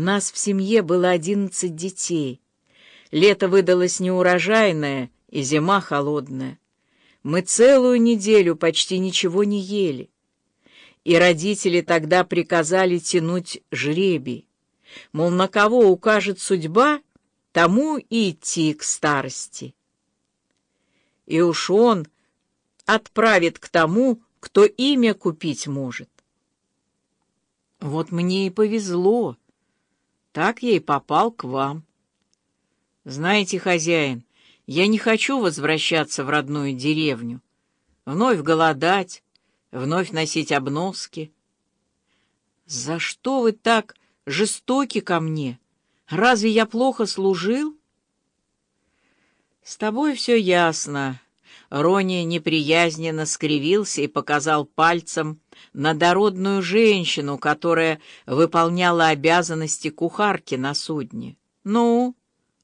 Нас в семье было одиннадцать детей. Лето выдалось неурожайное и зима холодная. Мы целую неделю почти ничего не ели. И родители тогда приказали тянуть жребий. Мол, на кого укажет судьба, тому и идти к старости. И уж он отправит к тому, кто имя купить может. Вот мне и повезло. Так я и попал к вам. Знаете, хозяин, я не хочу возвращаться в родную деревню, вновь голодать, вновь носить обноски. За что вы так жестоки ко мне? Разве я плохо служил? С тобой все ясно. Рони неприязненно скривился и показал пальцем на дородную женщину, которая выполняла обязанности кухарки на судне. «Ну,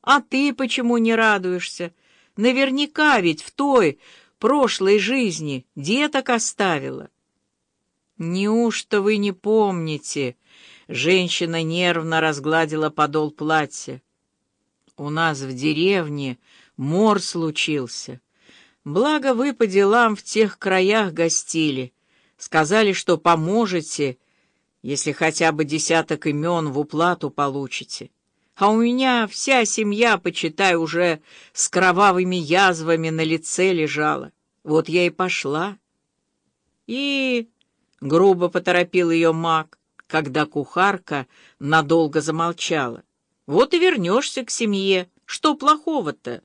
а ты почему не радуешься? Наверняка ведь в той прошлой жизни деток оставила». «Неужто вы не помните?» Женщина нервно разгладила подол платья. «У нас в деревне мор случился. Благо вы по делам в тех краях гостили. Сказали, что поможете, если хотя бы десяток имен в уплату получите. А у меня вся семья, почитай, уже с кровавыми язвами на лице лежала. Вот я и пошла. И... — грубо поторопил ее маг, когда кухарка надолго замолчала. «Вот и вернешься к семье. Что плохого-то?»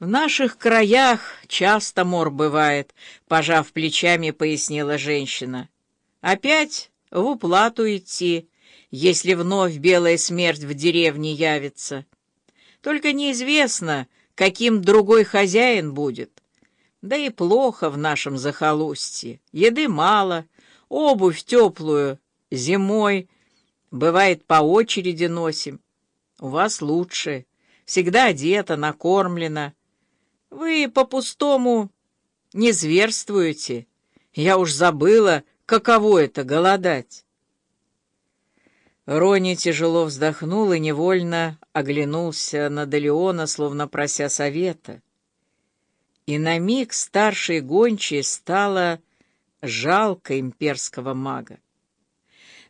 «В наших краях часто мор бывает», — пожав плечами, пояснила женщина. «Опять в уплату идти, если вновь белая смерть в деревне явится. Только неизвестно, каким другой хозяин будет. Да и плохо в нашем захолустье. Еды мало, обувь теплую зимой, бывает, по очереди носим. У вас лучше, всегда одета, накормлена». Вы по-пустому не зверствуете. Я уж забыла, каково это — голодать. Рони тяжело вздохнул и невольно оглянулся на Далеона, словно прося совета. И на миг старшей гончей стало жалко имперского мага.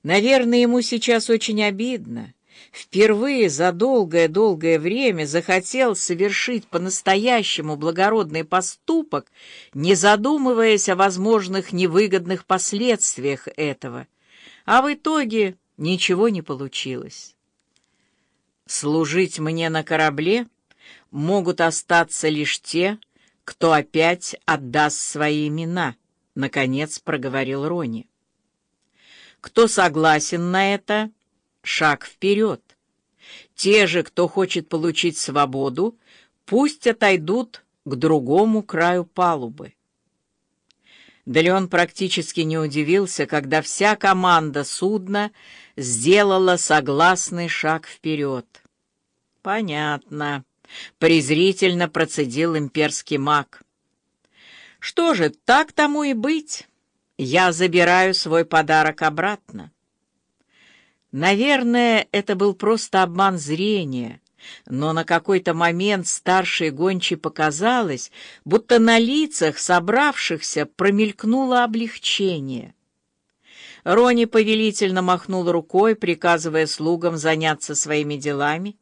Наверное, ему сейчас очень обидно — впервые за долгое-долгое время захотел совершить по-настоящему благородный поступок, не задумываясь о возможных невыгодных последствиях этого, а в итоге ничего не получилось. Служить мне на корабле могут остаться лишь те, кто опять отдаст свои имена, — наконец проговорил Рони. Кто согласен на это, шаг вперед. Те же, кто хочет получить свободу, пусть отойдут к другому краю палубы. Да ли он практически не удивился, когда вся команда судна сделала согласный шаг вперед. «Понятно», — презрительно процедил имперский маг. «Что же, так тому и быть. Я забираю свой подарок обратно». Наверное, это был просто обман зрения, но на какой-то момент старшей гончей показалось, будто на лицах собравшихся промелькнуло облегчение. Рони повелительно махнул рукой, приказывая слугам заняться своими делами,